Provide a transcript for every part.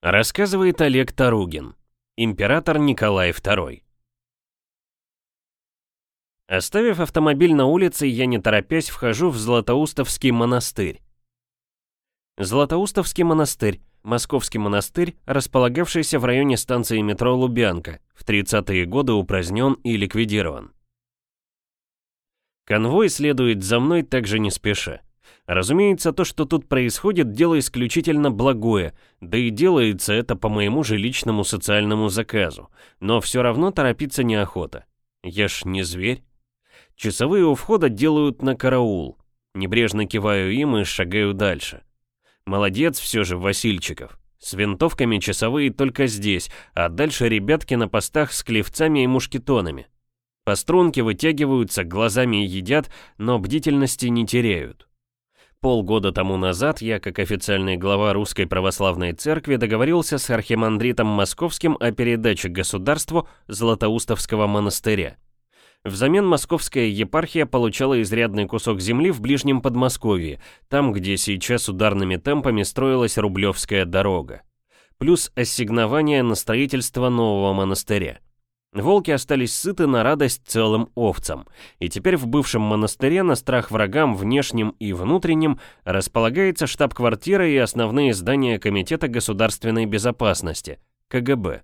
Рассказывает Олег Таругин, император Николай II. Оставив автомобиль на улице, я не торопясь вхожу в Златоустовский монастырь. Златоустовский монастырь – московский монастырь, располагавшийся в районе станции метро Лубянка, в 30-е годы упразднен и ликвидирован. Конвой следует за мной также не спеша. Разумеется, то, что тут происходит, дело исключительно благое, да и делается это по моему же личному социальному заказу, но все равно торопиться неохота. Я ж не зверь. Часовые у входа делают на караул. Небрежно киваю им и шагаю дальше. Молодец все же Васильчиков. С винтовками часовые только здесь, а дальше ребятки на постах с клевцами и мушкетонами. По струнке вытягиваются, глазами едят, но бдительности не теряют. Полгода тому назад я, как официальный глава Русской Православной Церкви, договорился с архимандритом Московским о передаче государству Златоустовского монастыря. Взамен московская епархия получала изрядный кусок земли в ближнем Подмосковье, там, где сейчас ударными темпами строилась Рублевская дорога. Плюс ассигнование на строительство нового монастыря. Волки остались сыты на радость целым овцам, и теперь в бывшем монастыре на страх врагам внешним и внутренним располагается штаб-квартира и основные здания Комитета государственной безопасности, КГБ,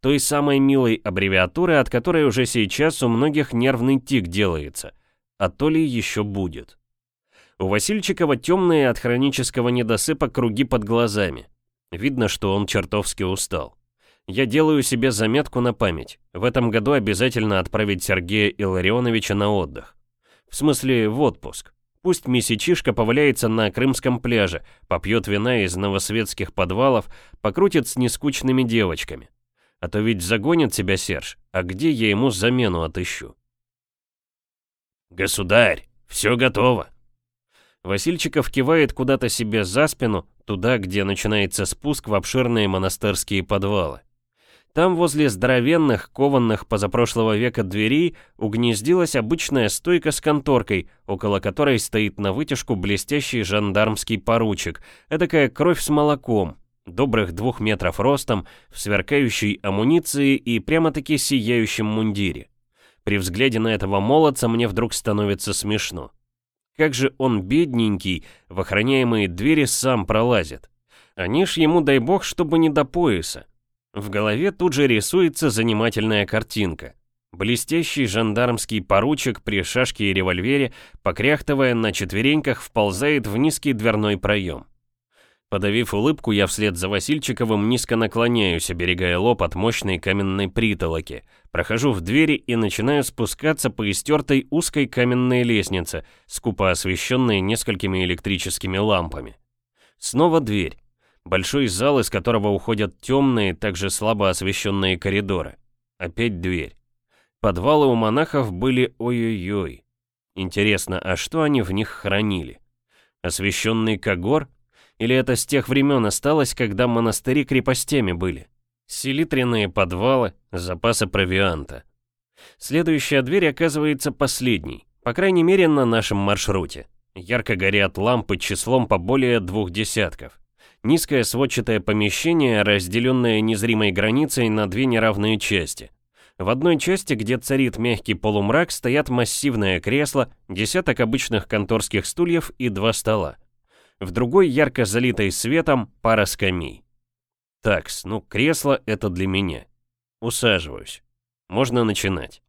той самой милой аббревиатуры, от которой уже сейчас у многих нервный тик делается, а то ли еще будет. У Васильчикова темные от хронического недосыпа круги под глазами. Видно, что он чертовски устал. Я делаю себе заметку на память. В этом году обязательно отправить Сергея Илларионовича на отдых. В смысле, в отпуск. Пусть месячишка поваляется на крымском пляже, попьет вина из новосветских подвалов, покрутит с нескучными девочками. А то ведь загонит себя Серж, а где я ему замену отыщу? «Государь, все готово!» Васильчиков кивает куда-то себе за спину, туда, где начинается спуск в обширные монастырские подвалы. Там возле здоровенных, кованных позапрошлого века дверей угнездилась обычная стойка с конторкой, около которой стоит на вытяжку блестящий жандармский поручик, эдакая кровь с молоком, добрых двух метров ростом, в сверкающей амуниции и прямо-таки сияющем мундире. При взгляде на этого молодца мне вдруг становится смешно. Как же он бедненький, в охраняемые двери сам пролазит. Они ж ему дай бог, чтобы не до пояса. В голове тут же рисуется занимательная картинка. Блестящий жандармский поручик при шашке и револьвере, покряхтывая на четвереньках, вползает в низкий дверной проем. Подавив улыбку, я вслед за Васильчиковым низко наклоняюсь, оберегая лоб от мощной каменной притолоки, прохожу в двери и начинаю спускаться по истертой узкой каменной лестнице, скупо освещенной несколькими электрическими лампами. Снова дверь. Большой зал, из которого уходят темные, также слабо освещенные коридоры. Опять дверь. Подвалы у монахов были ой-ой-ой. Интересно, а что они в них хранили? Освещенный когор? Или это с тех времен осталось, когда монастыри крепостями были? Селитренные подвалы, запасы провианта. Следующая дверь оказывается последней, по крайней мере на нашем маршруте. Ярко горят лампы числом по более двух десятков. Низкое сводчатое помещение, разделенное незримой границей на две неравные части. В одной части, где царит мягкий полумрак, стоят массивное кресло, десяток обычных конторских стульев и два стола. В другой, ярко залитой светом, пара скамей. Такс, ну кресло это для меня. Усаживаюсь. Можно начинать.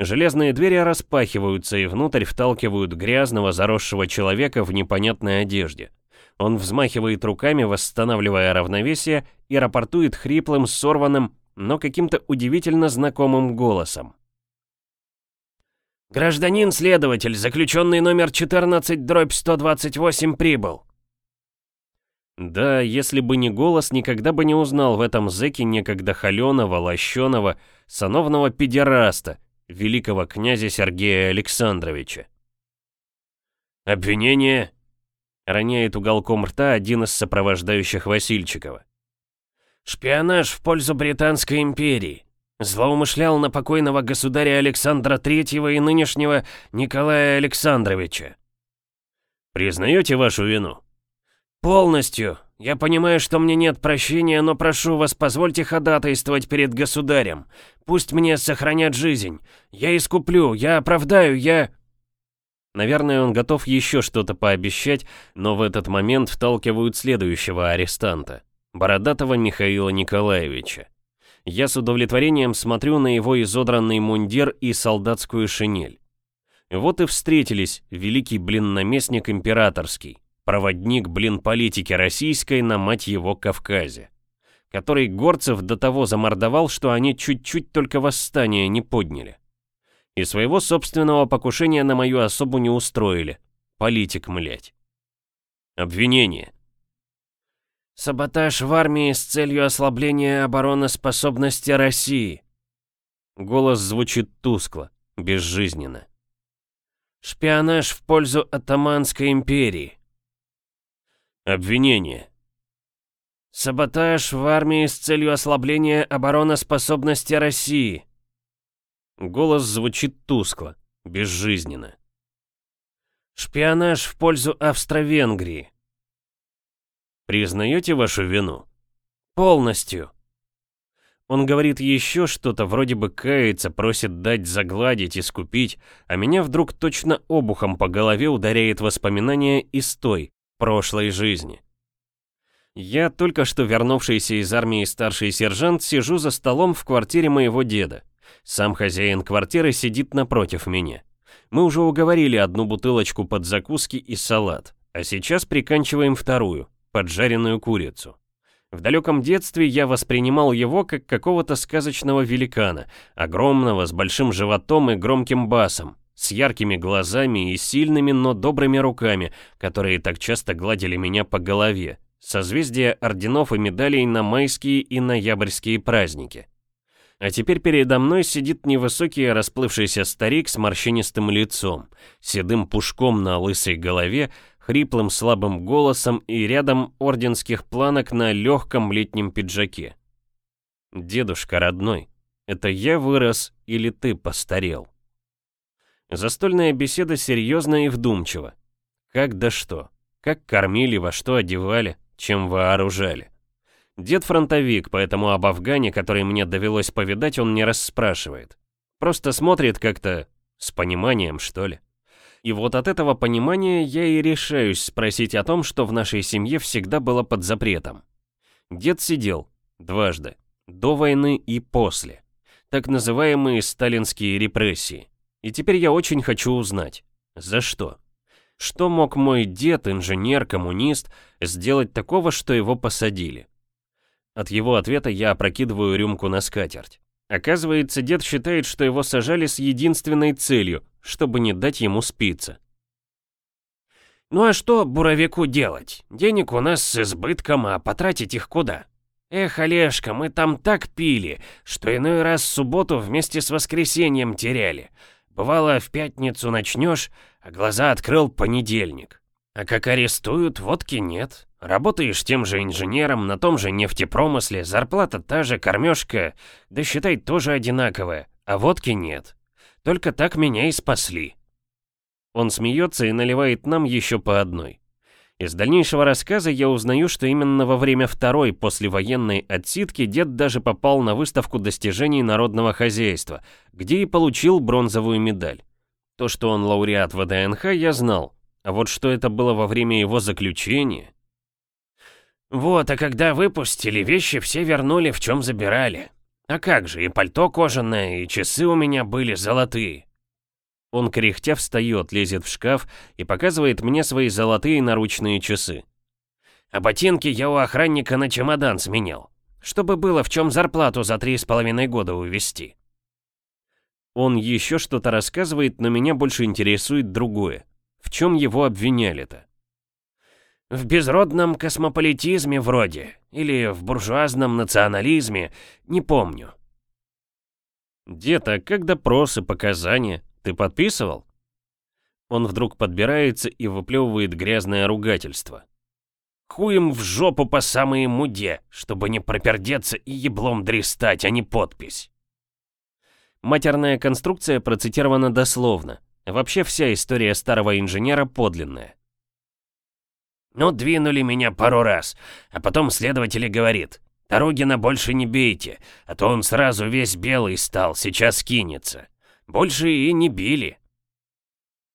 Железные двери распахиваются и внутрь вталкивают грязного заросшего человека в непонятной одежде. Он взмахивает руками, восстанавливая равновесие, и рапортует хриплым, сорванным, но каким-то удивительно знакомым голосом. «Гражданин следователь, заключенный номер 14, дробь 128 прибыл». Да, если бы не голос, никогда бы не узнал в этом зэке некогда холеного, лощеного, сановного педераста, великого князя Сергея Александровича. «Обвинение Роняет уголком рта один из сопровождающих Васильчикова. «Шпионаж в пользу Британской империи. Злоумышлял на покойного государя Александра Третьего и нынешнего Николая Александровича». «Признаете вашу вину?» «Полностью. Я понимаю, что мне нет прощения, но прошу вас, позвольте ходатайствовать перед государем. Пусть мне сохранят жизнь. Я искуплю, я оправдаю, я...» Наверное, он готов еще что-то пообещать, но в этот момент вталкивают следующего арестанта, Бородатого Михаила Николаевича. Я с удовлетворением смотрю на его изодранный мундир и солдатскую шинель. Вот и встретились великий блин-наместник императорский, проводник блин-политики российской на мать его Кавказе, который горцев до того замордовал, что они чуть-чуть только восстание не подняли. И своего собственного покушения на мою особу не устроили. Политик, млять. Обвинение. Саботаж в армии с целью ослабления обороноспособности России. Голос звучит тускло, безжизненно. Шпионаж в пользу Атаманской империи. Обвинение. Саботаж в армии с целью ослабления обороноспособности России. Голос звучит тускло, безжизненно. Шпионаж в пользу Австро-Венгрии. Признаете вашу вину? Полностью. Он говорит еще что-то, вроде бы кается, просит дать загладить, искупить, а меня вдруг точно обухом по голове ударяет воспоминание из той, прошлой жизни. Я, только что вернувшийся из армии старший сержант, сижу за столом в квартире моего деда. Сам хозяин квартиры сидит напротив меня. Мы уже уговорили одну бутылочку под закуски и салат, а сейчас приканчиваем вторую, поджаренную курицу. В далеком детстве я воспринимал его как какого-то сказочного великана, огромного, с большим животом и громким басом, с яркими глазами и сильными, но добрыми руками, которые так часто гладили меня по голове, созвездия орденов и медалей на майские и ноябрьские праздники. А теперь передо мной сидит невысокий расплывшийся старик с морщинистым лицом, седым пушком на лысой голове, хриплым слабым голосом и рядом орденских планок на легком летнем пиджаке. «Дедушка родной, это я вырос или ты постарел?» Застольная беседа серьезна и вдумчива. Как да что, как кормили, во что одевали, чем вооружали. Дед фронтовик, поэтому об Афгане, который мне довелось повидать, он не расспрашивает. Просто смотрит как-то с пониманием, что ли. И вот от этого понимания я и решаюсь спросить о том, что в нашей семье всегда было под запретом. Дед сидел дважды, до войны и после. Так называемые сталинские репрессии. И теперь я очень хочу узнать, за что? Что мог мой дед, инженер-коммунист, сделать такого, что его посадили? От его ответа я опрокидываю рюмку на скатерть. Оказывается, дед считает, что его сажали с единственной целью, чтобы не дать ему спиться. «Ну а что буровику делать? Денег у нас с избытком, а потратить их куда? Эх, Олежка, мы там так пили, что иной раз субботу вместе с воскресеньем теряли. Бывало, в пятницу начнешь, а глаза открыл понедельник. А как арестуют, водки нет. Работаешь тем же инженером, на том же нефтепромысле, зарплата та же, кормежка, да считай тоже одинаковая, а водки нет. Только так меня и спасли. Он смеется и наливает нам еще по одной. Из дальнейшего рассказа я узнаю, что именно во время второй послевоенной отсидки дед даже попал на выставку достижений народного хозяйства, где и получил бронзовую медаль. То, что он лауреат ВДНХ, я знал, а вот что это было во время его заключения... Вот, а когда выпустили, вещи все вернули, в чем забирали. А как же, и пальто кожаное, и часы у меня были золотые. Он кряхтя встает, лезет в шкаф и показывает мне свои золотые наручные часы. А ботинки я у охранника на чемодан сменил, чтобы было в чем зарплату за три с половиной года увезти. Он еще что-то рассказывает, но меня больше интересует другое. В чем его обвиняли-то? В безродном космополитизме вроде, или в буржуазном национализме, не помню. Дед, а как допросы, показания? Ты подписывал? Он вдруг подбирается и выплевывает грязное ругательство. Хуем в жопу по самые муде, чтобы не пропердеться и еблом дристать, а не подпись. Матерная конструкция процитирована дословно. Вообще вся история старого инженера подлинная. Ну, двинули меня пару раз, а потом следователь говорит, Дорогина больше не бейте, а то он сразу весь белый стал, сейчас кинется. Больше и не били.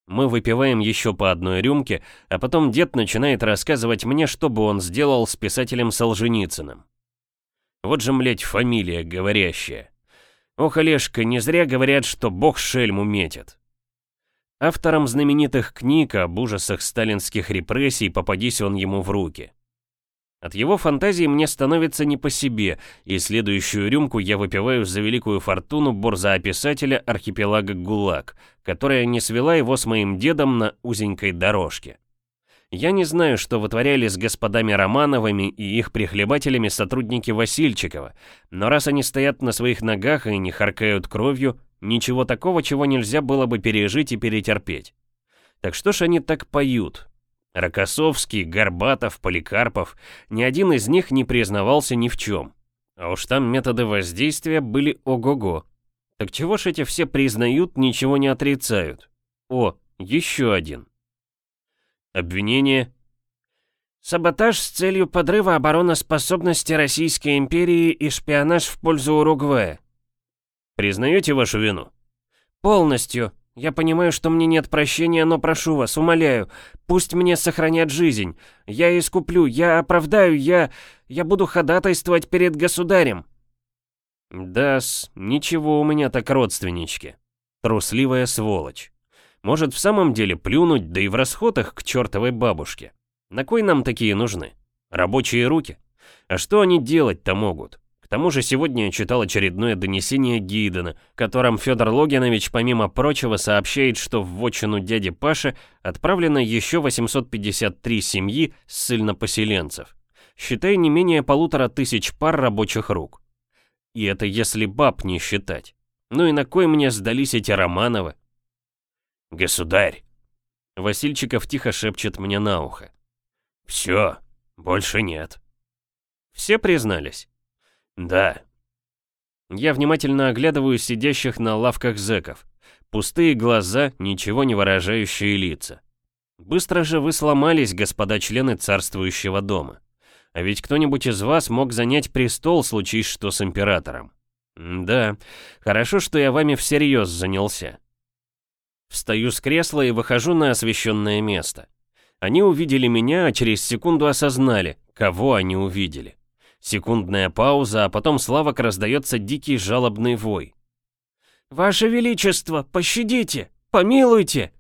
Мы выпиваем еще по одной рюмке, а потом дед начинает рассказывать мне, что бы он сделал с писателем Солженицыным. Вот же, млять, фамилия говорящая. Ох, Олежка, не зря говорят, что бог шельму метит. Автором знаменитых книг об ужасах сталинских репрессий попадись он ему в руки. От его фантазии мне становится не по себе, и следующую рюмку я выпиваю за великую фортуну борзоописателя архипелага ГУЛАГ, которая не свела его с моим дедом на узенькой дорожке. Я не знаю, что вытворяли с господами Романовыми и их прихлебателями сотрудники Васильчикова, но раз они стоят на своих ногах и не харкают кровью, ничего такого, чего нельзя было бы пережить и перетерпеть. Так что ж они так поют? Рокоссовский, Горбатов, Поликарпов, ни один из них не признавался ни в чем. А уж там методы воздействия были ого-го. Так чего ж эти все признают, ничего не отрицают? О, еще один. Обвинение. Саботаж с целью подрыва обороноспособности Российской империи и шпионаж в пользу Уругвая. Признаете вашу вину? Полностью. Я понимаю, что мне нет прощения, но прошу вас, умоляю, пусть мне сохранят жизнь. Я искуплю, я оправдаю, я... я буду ходатайствовать перед государем. Да-с, ничего у меня так родственнички. Трусливая сволочь. Может, в самом деле плюнуть, да и в расходах к чертовой бабушке. На кой нам такие нужны? Рабочие руки? А что они делать-то могут? К тому же сегодня я читал очередное донесение Гидена, которым Федор Логинович, помимо прочего, сообщает, что в вотчину дяди Паши отправлено еще 853 семьи ссыльнопоселенцев. Считай не менее полутора тысяч пар рабочих рук. И это если баб не считать. Ну и на кой мне сдались эти Романовы? «Государь!» Васильчиков тихо шепчет мне на ухо. «Все, больше нет». «Все признались?» «Да». Я внимательно оглядываю сидящих на лавках зэков. Пустые глаза, ничего не выражающие лица. Быстро же вы сломались, господа члены царствующего дома. А ведь кто-нибудь из вас мог занять престол, случись что с императором. Да, хорошо, что я вами всерьез занялся. Встаю с кресла и выхожу на освещенное место. Они увидели меня, а через секунду осознали, кого они увидели. Секундная пауза, а потом Славок раздается дикий жалобный вой. «Ваше Величество, пощадите! Помилуйте!»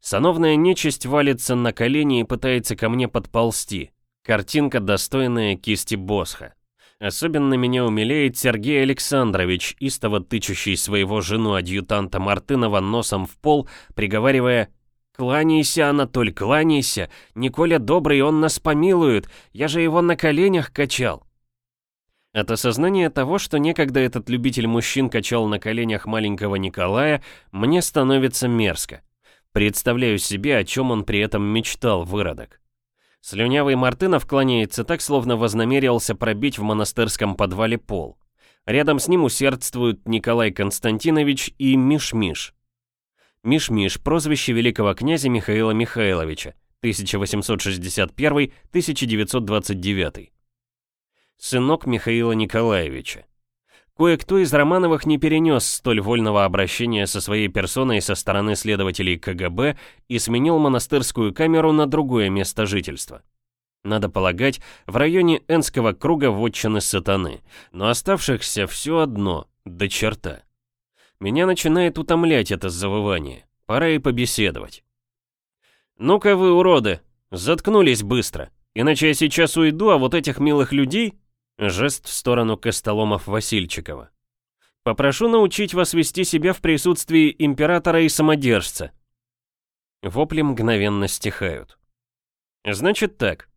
Сановная нечисть валится на колени и пытается ко мне подползти. Картинка, достойная кисти Босха. Особенно меня умиляет Сергей Александрович, истово тычущий своего жену-адъютанта Мартынова носом в пол, приговаривая «Кланяйся, Анатоль, кланяйся! Николя добрый, он нас помилует! Я же его на коленях качал!» От осознания того, что некогда этот любитель мужчин качал на коленях маленького Николая, мне становится мерзко. Представляю себе, о чем он при этом мечтал, выродок. Слюнявый Мартынов кланяется так, словно вознамерился пробить в монастырском подвале пол. Рядом с ним усердствуют Николай Константинович и Миш-Миш. Миш-Миш – прозвище великого князя Михаила Михайловича, 1861-1929. Сынок Михаила Николаевича. Кое-кто из Романовых не перенес столь вольного обращения со своей персоной со стороны следователей КГБ и сменил монастырскую камеру на другое место жительства. Надо полагать, в районе Энского круга вотчины сатаны, но оставшихся все одно, до черта. Меня начинает утомлять это завывание, пора и побеседовать. «Ну-ка вы, уроды, заткнулись быстро, иначе я сейчас уйду, а вот этих милых людей Жест в сторону Костоломов Васильчикова. «Попрошу научить вас вести себя в присутствии императора и самодержца». Вопли мгновенно стихают. «Значит так.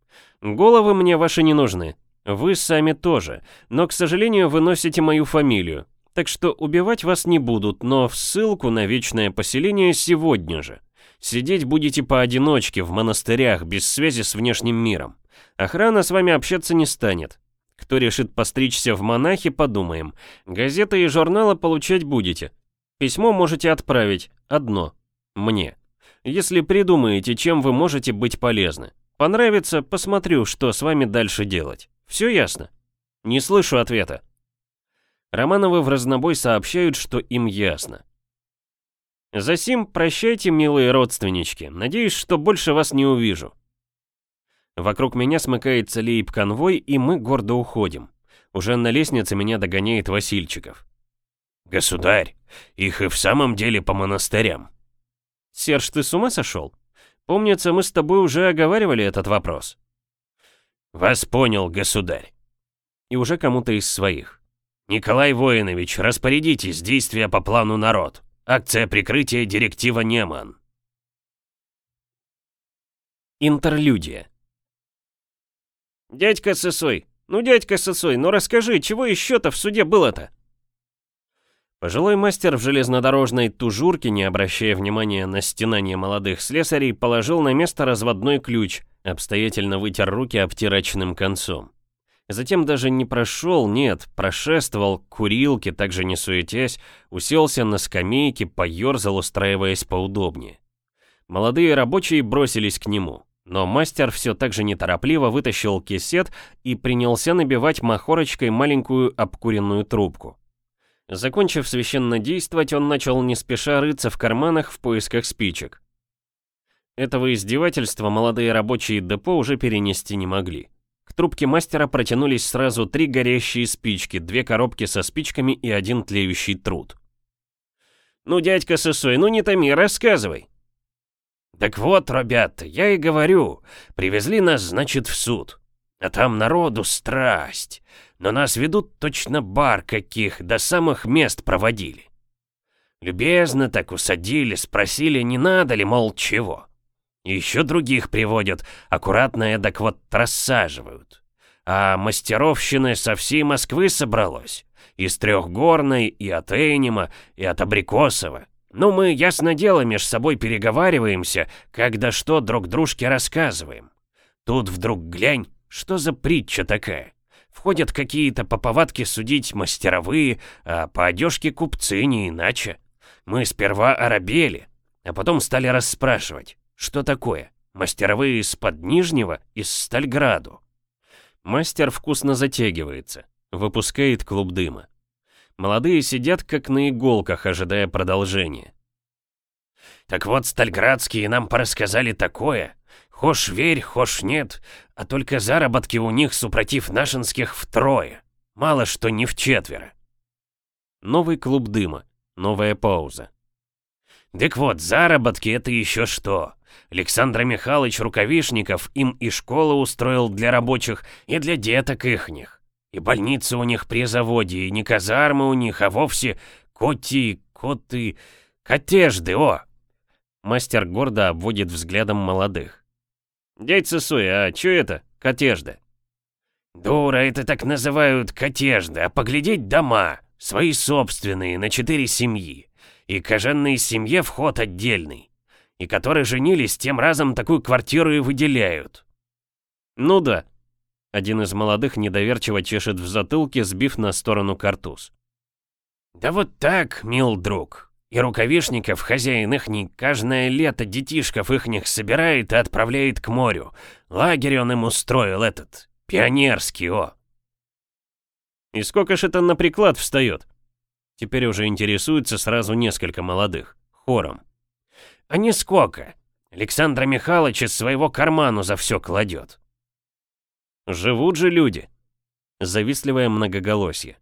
Головы мне ваши не нужны. Вы сами тоже. Но, к сожалению, вы носите мою фамилию. Так что убивать вас не будут, но в ссылку на вечное поселение сегодня же. Сидеть будете поодиночке в монастырях, без связи с внешним миром. Охрана с вами общаться не станет. Кто решит постричься в монахи, подумаем. Газеты и журналы получать будете. Письмо можете отправить. Одно. Мне. Если придумаете, чем вы можете быть полезны. Понравится, посмотрю, что с вами дальше делать. Все ясно? Не слышу ответа. Романовы в разнобой сообщают, что им ясно. Засим, прощайте, милые родственнички. Надеюсь, что больше вас не увижу. Вокруг меня смыкается лейб-конвой, и мы гордо уходим. Уже на лестнице меня догоняет Васильчиков. «Государь, их и в самом деле по монастырям». «Серж, ты с ума сошел? Помнится, мы с тобой уже оговаривали этот вопрос». «Вас понял, государь». И уже кому-то из своих. «Николай Воинович, распорядитесь, действия по плану народ. Акция прикрытия директива Неман». Интерлюдия. «Дядька Сысой, ну дядька Сысой, ну расскажи, чего еще-то в суде было-то?» Пожилой мастер в железнодорожной тужурке, не обращая внимания на стенание молодых слесарей, положил на место разводной ключ, обстоятельно вытер руки обтирачным концом. Затем даже не прошел, нет, прошествовал к курилке, также не суетясь, уселся на скамейке, поерзал, устраиваясь поудобнее. Молодые рабочие бросились к нему. Но мастер все так же неторопливо вытащил кисет и принялся набивать махорочкой маленькую обкуренную трубку. Закончив священно действовать, он начал не спеша рыться в карманах в поисках спичек. Этого издевательства молодые рабочие депо уже перенести не могли. К трубке мастера протянулись сразу три горящие спички, две коробки со спичками и один тлеющий труд. «Ну, дядька Сысой, ну не томи, рассказывай!» «Так вот, ребята, я и говорю, привезли нас, значит, в суд. А там народу страсть. Но нас ведут точно бар каких, до самых мест проводили. Любезно так усадили, спросили, не надо ли, мол, чего. Еще других приводят, аккуратно эдак вот рассаживают. А мастеровщины со всей Москвы собралось. Из Трехгорной, и от Эйнима, и от Абрикосова. Ну, мы, ясно дело, меж собой переговариваемся, когда что друг дружке рассказываем. Тут вдруг глянь, что за притча такая? Входят какие-то по повадке судить мастеровые, а по одежке купцы не иначе. Мы сперва оробели, а потом стали расспрашивать, что такое? Мастеровые из-под Нижнего, из Стальграду. Мастер вкусно затягивается, выпускает клуб дыма. Молодые сидят как на иголках, ожидая продолжения. Так вот, стальградские нам порассказали такое. Хошь верь, хошь нет, а только заработки у них, супротив нашинских, втрое. Мало что не в четверо. Новый клуб дыма, новая пауза. Так вот, заработки это еще что. Александр Михайлович Рукавишников им и школу устроил для рабочих, и для деток ихних. И больница у них при заводе, и не казармы у них, а вовсе коти, коты, котежды, о!» Мастер гордо обводит взглядом молодых. «Дядь Сысой, а чё это, котежда?» «Дура, это так называют котежды, а поглядеть дома, свои собственные, на четыре семьи. И кожанной семье вход отдельный. И которые женились, тем разом такую квартиру и выделяют». «Ну да», один из молодых недоверчиво чешет в затылке, сбив на сторону картуз. «Да вот так, мил друг. И рукавишников, хозяин ихний, каждое лето детишков ихних собирает и отправляет к морю. Лагерь он им устроил этот, пионерский, о!» «И сколько ж это на приклад встает?» Теперь уже интересуется сразу несколько молодых, хором. «А нисколько. Александра Михайлович из своего карману за все кладет. Живут же люди. Завистливое многоголосье.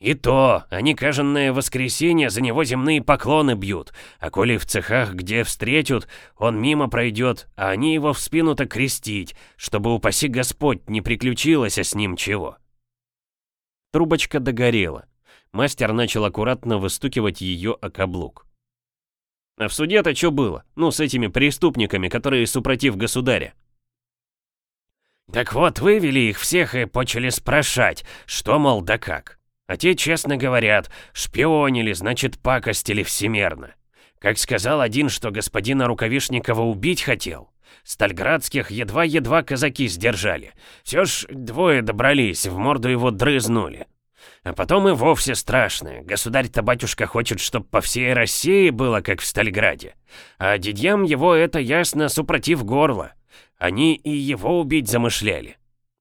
И то, они каженное воскресенье за него земные поклоны бьют, а коли в цехах где встретят, он мимо пройдет, а они его в спину-то крестить, чтобы, упаси Господь, не приключилось с ним чего. Трубочка догорела. Мастер начал аккуратно выстукивать ее о каблук. А в суде-то что было? Ну, с этими преступниками, которые супротив государя. Так вот, вывели их всех и почали спрашать, что, мол, да как. А те честно говорят, шпионили, значит, пакостили всемерно. Как сказал один, что господина Рукавишникова убить хотел. Стальградских едва-едва казаки сдержали. Все ж двое добрались, в морду его дрызнули. А потом и вовсе страшно. Государь-то батюшка хочет, чтоб по всей России было, как в Стальграде. А дядьям его это ясно супротив горла. Они и его убить замышляли.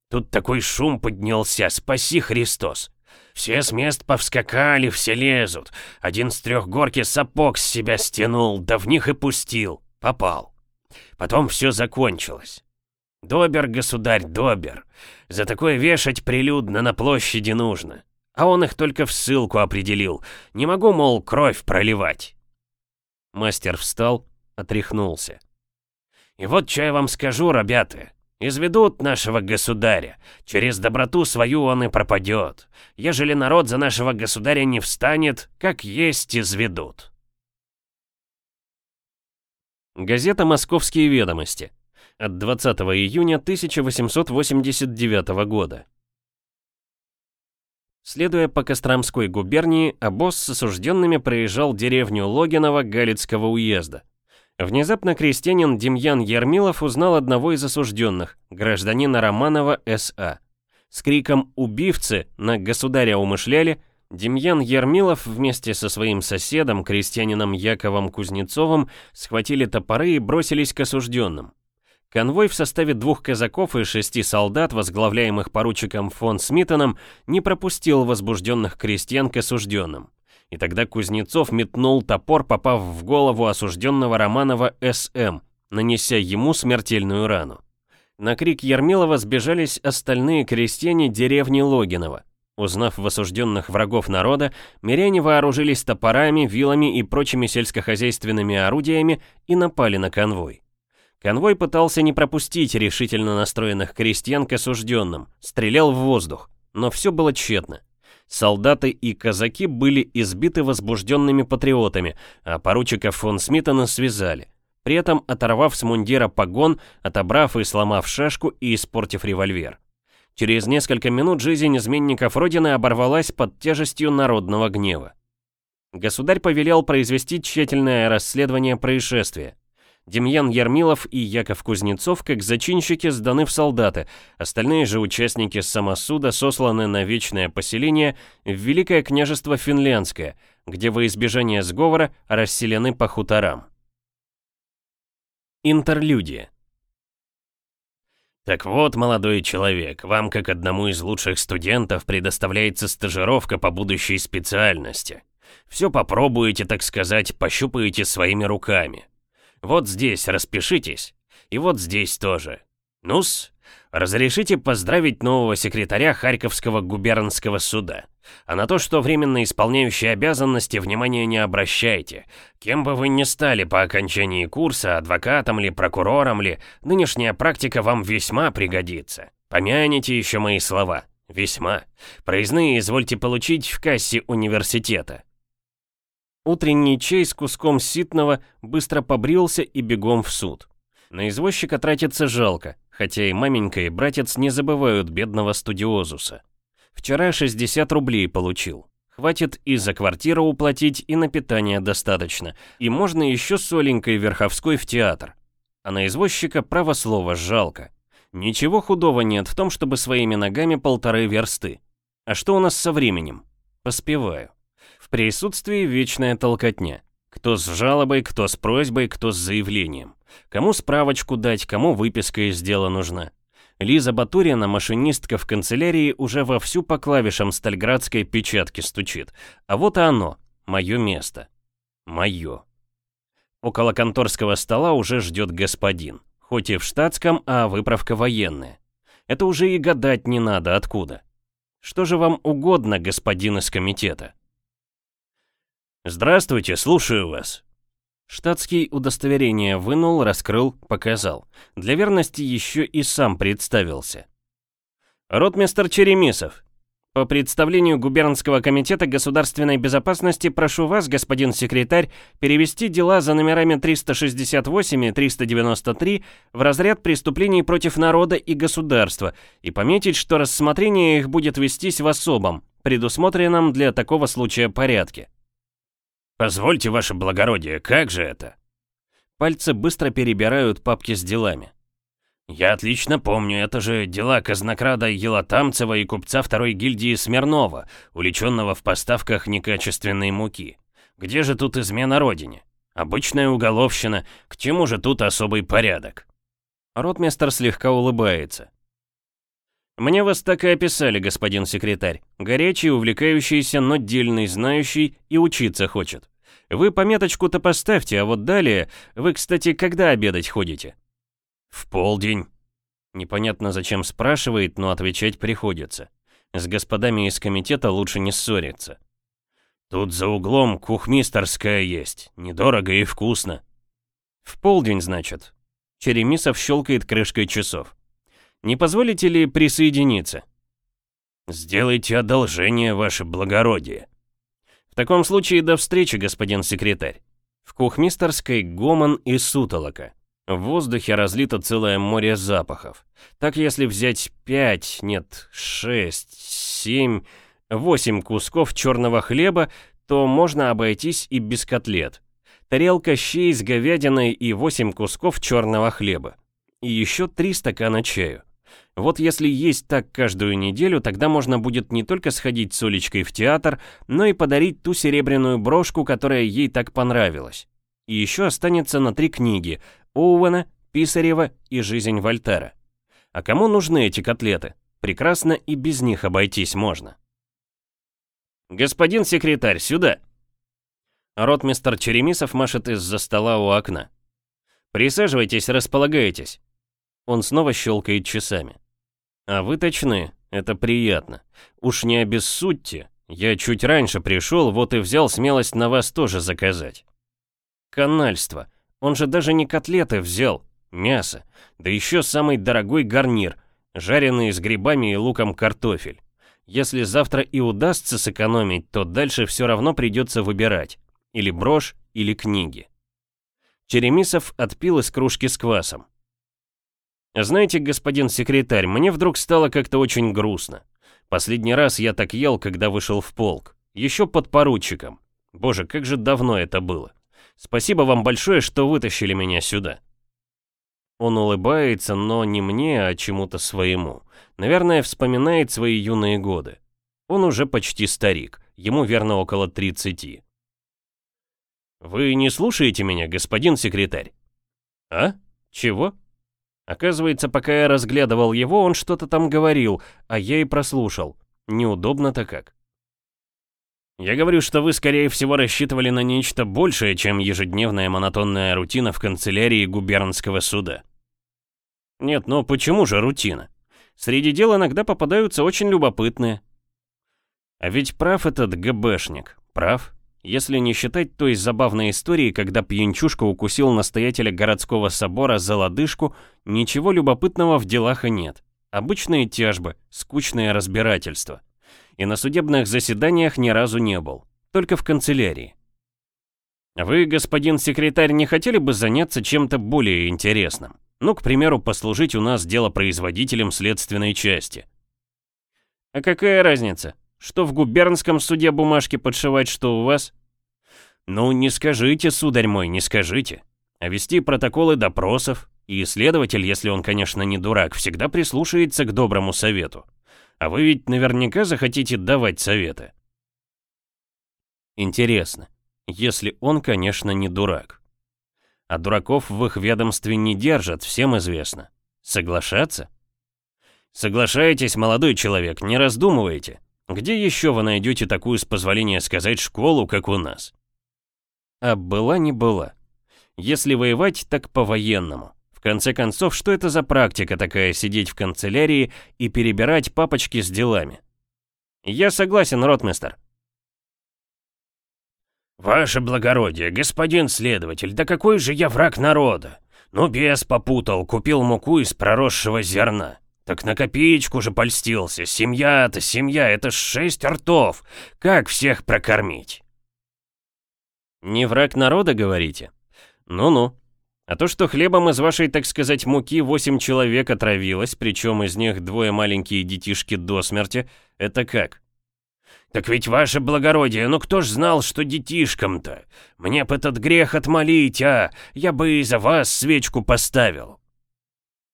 Тут такой шум поднялся, спаси Христос. Все с мест повскакали, все лезут. Один с трех горки сапог с себя стянул, да в них и пустил. Попал. Потом все закончилось. Добер, государь, добер. За такое вешать прилюдно на площади нужно. А он их только в ссылку определил. Не могу, мол, кровь проливать. Мастер встал, отряхнулся. И вот что я вам скажу, ребята. Изведут нашего государя. Через доброту свою он и пропадет. Ежели народ за нашего государя не встанет, как есть изведут. Газета «Московские ведомости» от 20 июня 1889 года. Следуя по Костромской губернии, обоз с осужденными проезжал деревню Логиново Галицкого уезда. Внезапно крестьянин Демьян Ермилов узнал одного из осужденных, гражданина Романова С.А. С криком «Убивцы!» на государя умышляли, Демьян Ермилов вместе со своим соседом, крестьянином Яковом Кузнецовым, схватили топоры и бросились к осужденным. Конвой в составе двух казаков и шести солдат, возглавляемых поручиком фон Смитоном, не пропустил возбужденных крестьян к осужденным. И тогда Кузнецов метнул топор, попав в голову осужденного Романова С.М., нанеся ему смертельную рану. На крик Ермилова сбежались остальные крестьяне деревни Логинова. Узнав в осужденных врагов народа, миряне вооружились топорами, вилами и прочими сельскохозяйственными орудиями и напали на конвой. Конвой пытался не пропустить решительно настроенных крестьян к осужденным, стрелял в воздух, но все было тщетно. Солдаты и казаки были избиты возбужденными патриотами, а поручика фон Смитона связали, при этом оторвав с мундира погон, отобрав и сломав шашку и испортив револьвер. Через несколько минут жизнь изменников Родины оборвалась под тяжестью народного гнева. Государь повелел произвести тщательное расследование происшествия. Демьян Ермилов и Яков Кузнецов как зачинщики сданы в солдаты, остальные же участники самосуда сосланы на вечное поселение в Великое княжество Финляндское, где во избежание сговора расселены по хуторам. Интерлюдия Так вот, молодой человек, вам как одному из лучших студентов предоставляется стажировка по будущей специальности. Все попробуете, так сказать, пощупаете своими руками. Вот здесь распишитесь. И вот здесь тоже. Нус, разрешите поздравить нового секретаря Харьковского губернского суда. А на то, что временно исполняющие обязанности, внимания не обращайте. Кем бы вы ни стали по окончании курса, адвокатом ли, прокурором ли, нынешняя практика вам весьма пригодится. Помяните еще мои слова. Весьма. Проездные извольте получить в кассе университета. Утренний чай с куском ситного быстро побрился и бегом в суд. На извозчика тратиться жалко, хотя и маменька, и братец не забывают бедного студиозуса. Вчера 60 рублей получил. Хватит и за квартиру уплатить, и на питание достаточно. И можно еще соленькой Верховской в театр. А на извозчика право слова жалко. Ничего худого нет в том, чтобы своими ногами полторы версты. А что у нас со временем? Поспеваю. В присутствии вечная толкотня. Кто с жалобой, кто с просьбой, кто с заявлением. Кому справочку дать, кому выписка из дела нужна. Лиза Батурина, машинистка в канцелярии, уже вовсю по клавишам стальградской печатки стучит. А вот и оно, мое место. Мое. Около конторского стола уже ждет господин. Хоть и в штатском, а выправка военная. Это уже и гадать не надо откуда. Что же вам угодно, господин из комитета? «Здравствуйте, слушаю вас». Штатский удостоверение вынул, раскрыл, показал. Для верности еще и сам представился. «Ротмистер Черемисов, по представлению Губернского комитета государственной безопасности прошу вас, господин секретарь, перевести дела за номерами 368 и 393 в разряд преступлений против народа и государства и пометить, что рассмотрение их будет вестись в особом, предусмотренном для такого случая порядке. «Позвольте, ваше благородие, как же это?» Пальцы быстро перебирают папки с делами. «Я отлично помню, это же дела казнокрада Елотамцева и купца второй гильдии Смирнова, уличенного в поставках некачественной муки. Где же тут измена родине? Обычная уголовщина, к чему же тут особый порядок?» Ротмистер слегка улыбается. «Мне вас так и описали, господин секретарь. Горячий, увлекающийся, но дельный, знающий и учиться хочет. Вы пометочку-то поставьте, а вот далее... Вы, кстати, когда обедать ходите?» «В полдень». Непонятно зачем спрашивает, но отвечать приходится. С господами из комитета лучше не ссориться. «Тут за углом кухмистерская есть. Недорого и вкусно». «В полдень, значит». Черемисов щелкает крышкой часов. Не позволите ли присоединиться? Сделайте одолжение, ваше благородие. В таком случае до встречи, господин секретарь. В кухмистерской гомон и сутолока. В воздухе разлито целое море запахов. Так если взять пять, нет, шесть, семь, восемь кусков черного хлеба, то можно обойтись и без котлет. Тарелка щей с говядиной и восемь кусков черного хлеба. И еще три стакана чаю. Вот если есть так каждую неделю, тогда можно будет не только сходить с Олечкой в театр, но и подарить ту серебряную брошку, которая ей так понравилась. И еще останется на три книги Оуэна, Писарева и «Жизнь Вольтера». А кому нужны эти котлеты? Прекрасно и без них обойтись можно. «Господин секретарь, сюда!» Ротмистер Черемисов машет из-за стола у окна. «Присаживайтесь, располагайтесь». Он снова щелкает часами. А вы точны, это приятно. Уж не обессудьте, я чуть раньше пришел, вот и взял смелость на вас тоже заказать. Канальство. Он же даже не котлеты взял, мясо. Да еще самый дорогой гарнир, жареный с грибами и луком картофель. Если завтра и удастся сэкономить, то дальше все равно придется выбирать. Или брошь, или книги. Черемисов отпил из кружки с квасом. Знаете, господин секретарь, мне вдруг стало как-то очень грустно. Последний раз я так ел, когда вышел в полк. Еще под поручиком. Боже, как же давно это было. Спасибо вам большое, что вытащили меня сюда. Он улыбается, но не мне, а чему-то своему. Наверное, вспоминает свои юные годы. Он уже почти старик, ему верно около 30. Вы не слушаете меня, господин секретарь? А? Чего? Оказывается, пока я разглядывал его, он что-то там говорил, а я и прослушал. Неудобно-то как. Я говорю, что вы, скорее всего, рассчитывали на нечто большее, чем ежедневная монотонная рутина в канцелярии губернского суда. Нет, но почему же рутина? Среди дел иногда попадаются очень любопытные. А ведь прав этот ГБшник, прав. Если не считать той забавной истории, когда пьянчушка укусил настоятеля городского собора за лодыжку, ничего любопытного в делах и нет. Обычные тяжбы, скучное разбирательство. И на судебных заседаниях ни разу не был. Только в канцелярии. Вы, господин секретарь, не хотели бы заняться чем-то более интересным? Ну, к примеру, послужить у нас делопроизводителем следственной части. А какая разница? Что в губернском суде бумажки подшивать, что у вас? Ну, не скажите, сударь мой, не скажите. А вести протоколы допросов, и следователь, если он, конечно, не дурак, всегда прислушается к доброму совету. А вы ведь наверняка захотите давать советы. Интересно, если он, конечно, не дурак. А дураков в их ведомстве не держат, всем известно. Соглашаться? Соглашаетесь, молодой человек, не раздумывайте. Где еще вы найдете такую, с позволения сказать, школу, как у нас? А была не была. Если воевать, так по-военному. В конце концов, что это за практика такая сидеть в канцелярии и перебирать папочки с делами? Я согласен, ротмистер. Ваше благородие, господин следователь, да какой же я враг народа? Ну, бес попутал, купил муку из проросшего зерна. Так на копеечку же польстился. Семья-то семья, это шесть ртов. Как всех прокормить? Не враг народа, говорите? Ну-ну. А то, что хлебом из вашей, так сказать, муки восемь человек отравилось, причем из них двое маленькие детишки до смерти, это как? Так ведь ваше благородие, ну кто ж знал, что детишкам-то? Мне б этот грех отмолить, а? Я бы и за вас свечку поставил.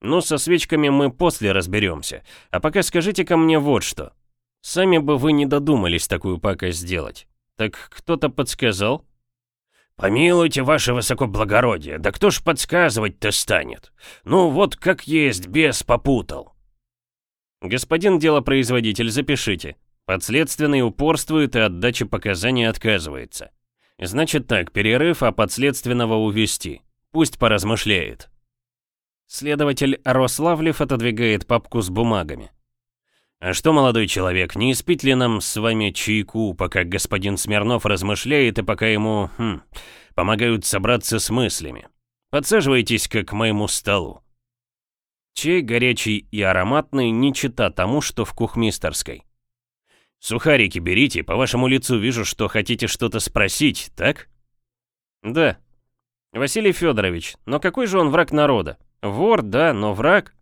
Ну, со свечками мы после разберемся. А пока скажите-ка мне вот что. Сами бы вы не додумались такую пакость сделать. Так кто-то подсказал? «Помилуйте, ваше высокоблагородие, да кто ж подсказывать-то станет? Ну вот как есть, бес попутал». «Господин делопроизводитель, запишите. Подследственный упорствует и от дачи показаний отказывается. Значит так, перерыв, а подследственного увести. Пусть поразмышляет». Следователь Рославлев отодвигает папку с бумагами. «А что, молодой человек, не испить ли нам с вами чайку, пока господин Смирнов размышляет и пока ему, хм, помогают собраться с мыслями? Подсаживайтесь-ка к моему столу». Чай горячий и ароматный не чита тому, что в кухмистерской. «Сухарики берите, по вашему лицу вижу, что хотите что-то спросить, так?» «Да». «Василий Федорович, но какой же он враг народа? Вор, да, но враг?»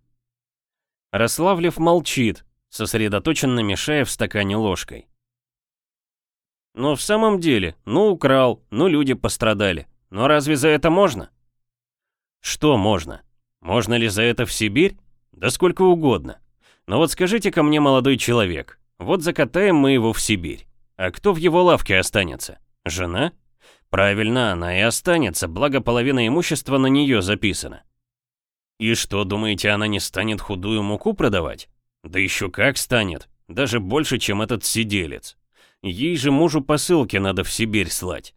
Рославлев молчит, сосредоточенно мешая в стакане ложкой. «Ну, в самом деле, ну украл, ну люди пострадали. Но разве за это можно?» «Что можно? Можно ли за это в Сибирь? Да сколько угодно. Но вот скажите-ка мне, молодой человек, вот закатаем мы его в Сибирь. А кто в его лавке останется? Жена? Правильно, она и останется, благо половина имущества на нее записана. И что, думаете, она не станет худую муку продавать? Да еще как станет, даже больше, чем этот сиделец. Ей же мужу посылки надо в Сибирь слать.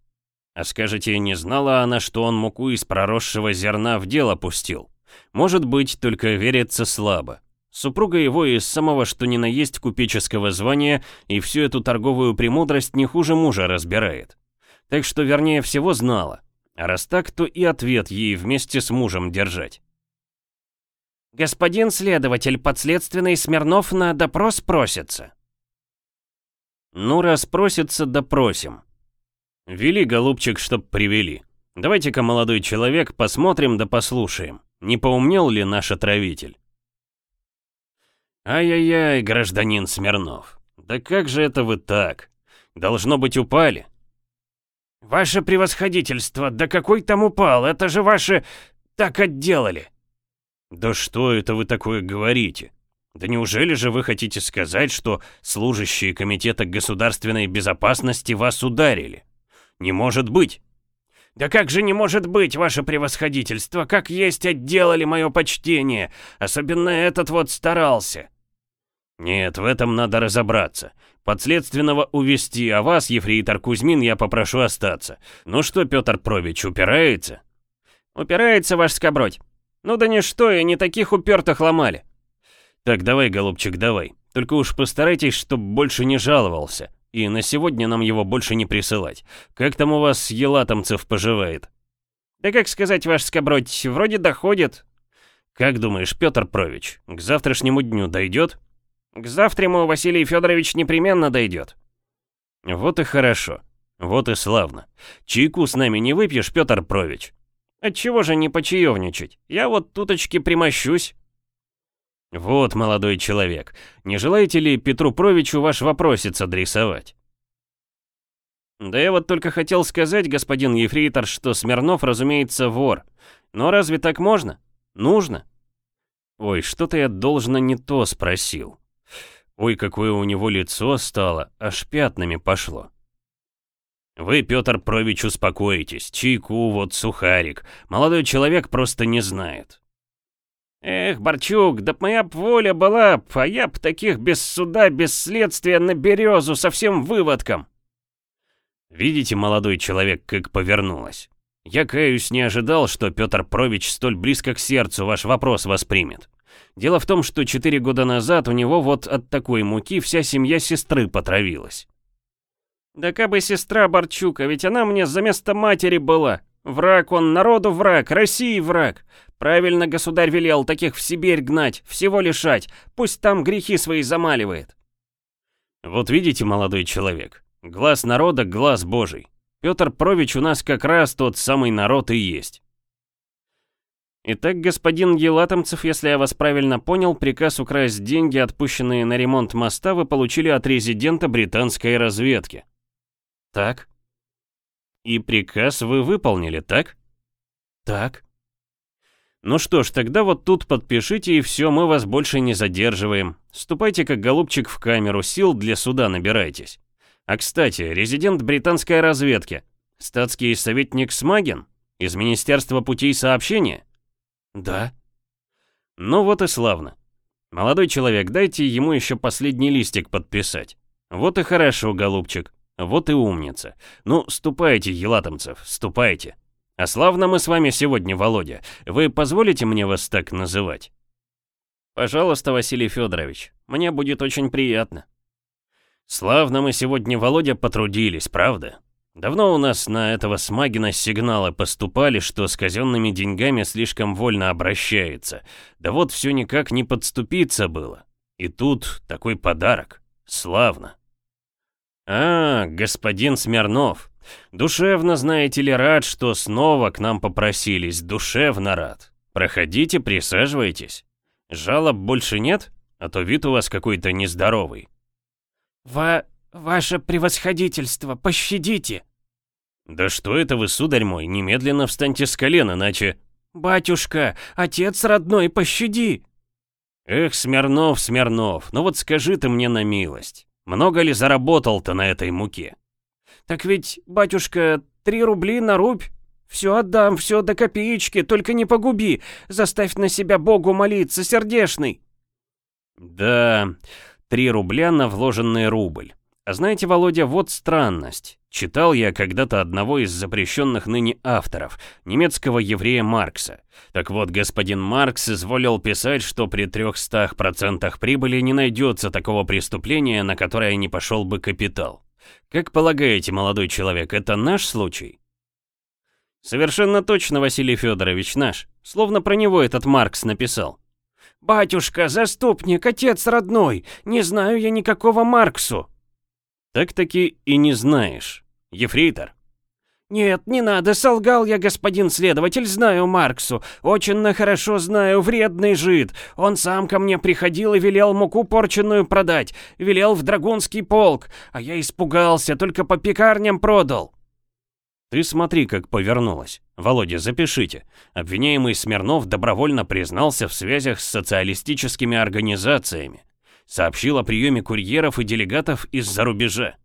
А скажете, не знала она, что он муку из проросшего зерна в дело пустил? Может быть, только верится слабо. Супруга его из самого что ни на есть купеческого звания и всю эту торговую премудрость не хуже мужа разбирает. Так что вернее всего знала. А раз так, то и ответ ей вместе с мужем держать. «Господин следователь, подследственный Смирнов на допрос просится». «Ну, раз просится, допросим. Вели, голубчик, чтоб привели. Давайте-ка, молодой человек, посмотрим да послушаем, не поумнел ли наш отравитель». «Ай-яй-яй, гражданин Смирнов, да как же это вы так? Должно быть, упали». «Ваше превосходительство, да какой там упал? Это же ваши... так отделали!» «Да что это вы такое говорите? Да неужели же вы хотите сказать, что служащие Комитета государственной безопасности вас ударили? Не может быть!» «Да как же не может быть, ваше превосходительство, как есть отделали мое почтение, особенно этот вот старался!» «Нет, в этом надо разобраться. Подследственного увести, а вас, ефрейтор Кузьмин, я попрошу остаться. Ну что, Петр Прович, упирается?» «Упирается, ваш скобродь. Ну да ничто, и не таких упертых ломали. Так, давай, голубчик, давай. Только уж постарайтесь, чтоб больше не жаловался. И на сегодня нам его больше не присылать. Как там у вас елатомцев поживает? Да как сказать, ваш скобродь, вроде доходит. Как думаешь, Петр Прович, к завтрашнему дню дойдет? К завтраму Василий Федорович непременно дойдет. Вот и хорошо. Вот и славно. Чайку с нами не выпьешь, Петр Прович? Отчего же не почаевничать? Я вот туточки примощусь. Вот, молодой человек, не желаете ли Петру Провичу ваш вопросец адресовать? Да я вот только хотел сказать, господин Ефрейтор, что Смирнов, разумеется, вор. Но разве так можно? Нужно? Ой, что-то я должно не то спросил. Ой, какое у него лицо стало, аж пятнами пошло. «Вы, Петр Прович, успокойтесь. Чайку, вот сухарик. Молодой человек просто не знает». «Эх, Борчук, да моя б воля была б, а я б таких без суда, без следствия на березу со всем выводком». «Видите, молодой человек, как повернулась. Я, каюсь, не ожидал, что Петр Прович столь близко к сердцу ваш вопрос воспримет. Дело в том, что четыре года назад у него вот от такой муки вся семья сестры потравилась. Да кабы сестра Борчука, ведь она мне за место матери была. Враг он, народу враг, России враг. Правильно государь велел таких в Сибирь гнать, всего лишать. Пусть там грехи свои замаливает. Вот видите, молодой человек, глаз народа, глаз божий. Петр Прович у нас как раз тот самый народ и есть. Итак, господин Елатомцев, если я вас правильно понял, приказ украсть деньги, отпущенные на ремонт моста, вы получили от резидента британской разведки. Так. И приказ вы выполнили, так? Так. Ну что ж, тогда вот тут подпишите и все, мы вас больше не задерживаем. Ступайте как голубчик в камеру, сил для суда набирайтесь. А кстати, резидент британской разведки. Статский советник Смагин? Из Министерства путей сообщения? Да. Ну вот и славно. Молодой человек, дайте ему еще последний листик подписать. Вот и хорошо, голубчик. Вот и умница. Ну, ступайте, елатомцев, ступайте. А славно мы с вами сегодня, Володя. Вы позволите мне вас так называть? Пожалуйста, Василий Федорович. Мне будет очень приятно. Славно мы сегодня, Володя, потрудились, правда? Давно у нас на этого Смагина сигналы поступали, что с казенными деньгами слишком вольно обращается. Да вот все никак не подступиться было. И тут такой подарок. Славно. А, господин Смирнов. Душевно, знаете ли, рад, что снова к нам попросились. Душевно рад. Проходите, присаживайтесь. Жалоб больше нет? А то вид у вас какой-то нездоровый. Ва... ваше превосходительство, пощадите. Да что это вы, сударь мой, немедленно встаньте с колен, иначе... Батюшка, отец родной, пощади. Эх, Смирнов, Смирнов, ну вот скажи ты мне на милость. Много ли заработал-то на этой муке? Так ведь, батюшка, три рубли на рубь. Все отдам, все до копеечки, только не погуби. Заставь на себя Богу молиться, сердешный. Да, три рубля на вложенный рубль. А знаете, Володя, вот странность. Читал я когда-то одного из запрещенных ныне авторов, немецкого еврея Маркса. Так вот, господин Маркс изволил писать, что при 300% прибыли не найдется такого преступления, на которое не пошел бы капитал. Как полагаете, молодой человек, это наш случай? Совершенно точно, Василий Федорович, наш. Словно про него этот Маркс написал. «Батюшка, заступник, отец родной, не знаю я никакого Марксу», так-таки и не знаешь. Ефрейтор. Нет, не надо, солгал я, господин следователь, знаю Марксу. Очень хорошо знаю, вредный жид. Он сам ко мне приходил и велел муку порченную продать. Велел в драгунский полк. А я испугался, только по пекарням продал. Ты смотри, как повернулось. Володя, запишите. Обвиняемый Смирнов добровольно признался в связях с социалистическими организациями сообщил о приеме курьеров и делегатов из-за рубежа.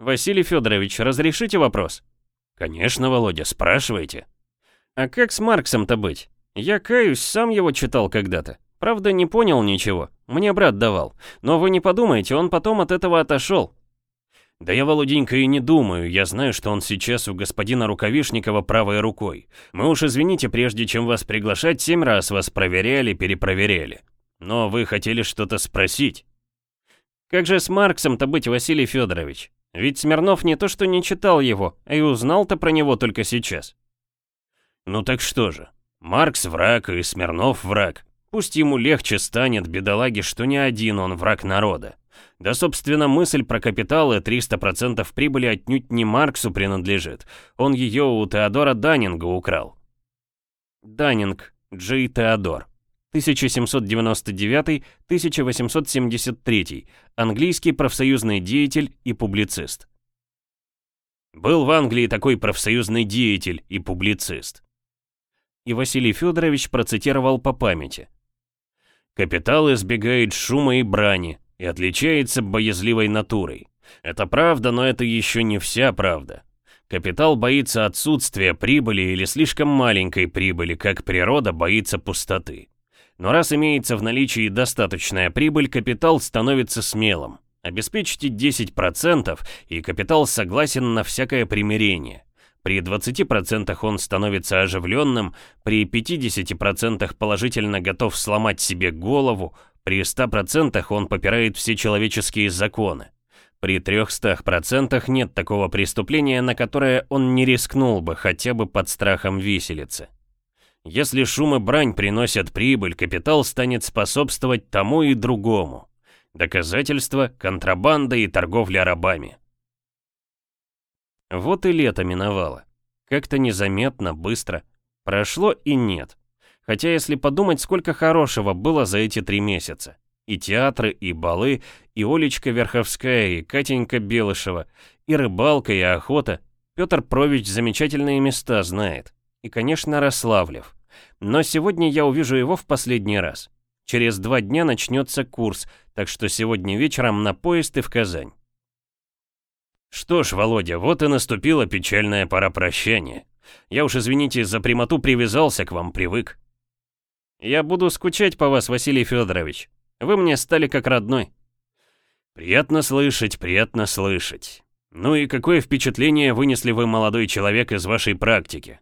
«Василий Федорович, разрешите вопрос?» «Конечно, Володя, спрашивайте». «А как с Марксом-то быть? Я каюсь, сам его читал когда-то. Правда, не понял ничего. Мне брат давал. Но вы не подумайте, он потом от этого отошел». «Да я, Володенька, и не думаю. Я знаю, что он сейчас у господина Рукавишникова правой рукой. Мы уж извините, прежде чем вас приглашать, семь раз вас проверяли, перепроверяли. Но вы хотели что-то спросить. Как же с Марксом-то быть, Василий Федорович? Ведь Смирнов не то что не читал его, а и узнал-то про него только сейчас. Ну так что же, Маркс враг и Смирнов враг. Пусть ему легче станет, бедолаге, что не один он враг народа. Да, собственно, мысль про капитал и 300% прибыли отнюдь не Марксу принадлежит. Он ее у Теодора Даннинга украл. Даннинг, Джей Теодор. 1799-1873, английский профсоюзный деятель и публицист. Был в Англии такой профсоюзный деятель и публицист. И Василий Федорович процитировал по памяти. «Капитал избегает шума и брани и отличается боязливой натурой. Это правда, но это еще не вся правда. Капитал боится отсутствия прибыли или слишком маленькой прибыли, как природа боится пустоты. Но раз имеется в наличии достаточная прибыль, капитал становится смелым. Обеспечьте 10%, и капитал согласен на всякое примирение. При 20% он становится оживленным, при 50% положительно готов сломать себе голову, при 100% он попирает все человеческие законы. При 300% нет такого преступления, на которое он не рискнул бы хотя бы под страхом виселицы. Если шум и брань приносят прибыль, капитал станет способствовать тому и другому. Доказательства, контрабанда и торговля рабами. Вот и лето миновало. Как-то незаметно, быстро. Прошло и нет. Хотя если подумать, сколько хорошего было за эти три месяца. И театры, и балы, и Олечка Верховская, и Катенька Белышева, и рыбалка, и охота. Петр Прович замечательные места знает. И, конечно, Рославлев. Но сегодня я увижу его в последний раз. Через два дня начнется курс, так что сегодня вечером на поезд и в Казань. Что ж, Володя, вот и наступила печальная пора прощания. Я уж, извините, за прямоту привязался к вам, привык. Я буду скучать по вас, Василий Федорович. Вы мне стали как родной. Приятно слышать, приятно слышать. Ну и какое впечатление вынесли вы, молодой человек, из вашей практики?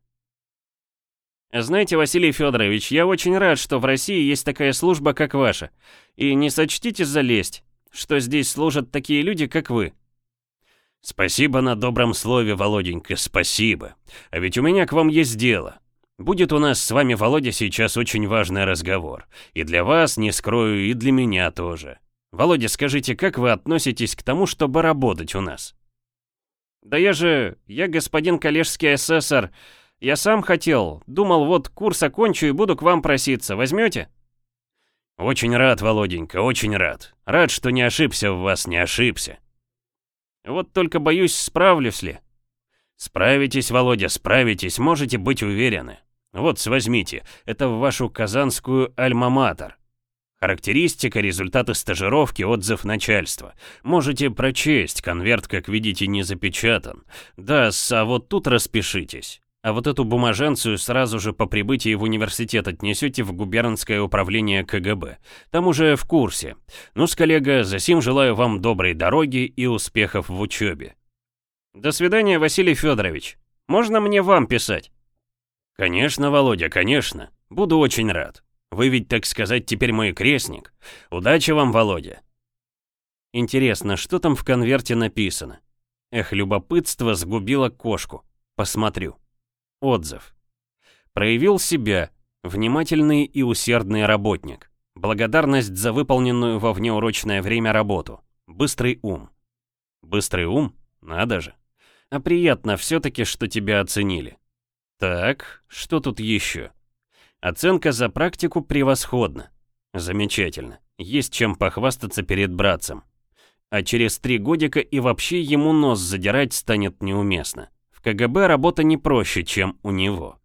Знаете, Василий Федорович, я очень рад, что в России есть такая служба, как ваша. И не сочтите за лесть, что здесь служат такие люди, как вы. Спасибо на добром слове, Володенька, спасибо. А ведь у меня к вам есть дело. Будет у нас с вами, Володя, сейчас очень важный разговор. И для вас, не скрою, и для меня тоже. Володя, скажите, как вы относитесь к тому, чтобы работать у нас? Да я же, я господин коллежский асессор. Я сам хотел, думал, вот курс окончу и буду к вам проситься. Возьмете? Очень рад, Володенька, очень рад. Рад, что не ошибся в вас, не ошибся. Вот только боюсь, справлюсь ли. Справитесь, Володя, справитесь, можете быть уверены. Вот, возьмите, это в вашу казанскую альма-матер. Характеристика, результаты стажировки, отзыв начальства. Можете прочесть, конверт, как видите, не запечатан. Да, а вот тут распишитесь. А вот эту бумаженцию сразу же по прибытии в университет отнесете в губернское управление КГБ. Там уже в курсе. Ну, с коллега, за сим желаю вам доброй дороги и успехов в учебе. До свидания, Василий Федорович. Можно мне вам писать? Конечно, Володя, конечно. Буду очень рад. Вы ведь, так сказать, теперь мой крестник. Удачи вам, Володя. Интересно, что там в конверте написано? Эх, любопытство сгубило кошку. Посмотрю. Отзыв. Проявил себя, внимательный и усердный работник. Благодарность за выполненную во внеурочное время работу. Быстрый ум. Быстрый ум? Надо же. А приятно все-таки, что тебя оценили. Так, что тут еще? Оценка за практику превосходна. Замечательно. Есть чем похвастаться перед братцем. А через три годика и вообще ему нос задирать станет неуместно. В КГБ работа не проще, чем у него.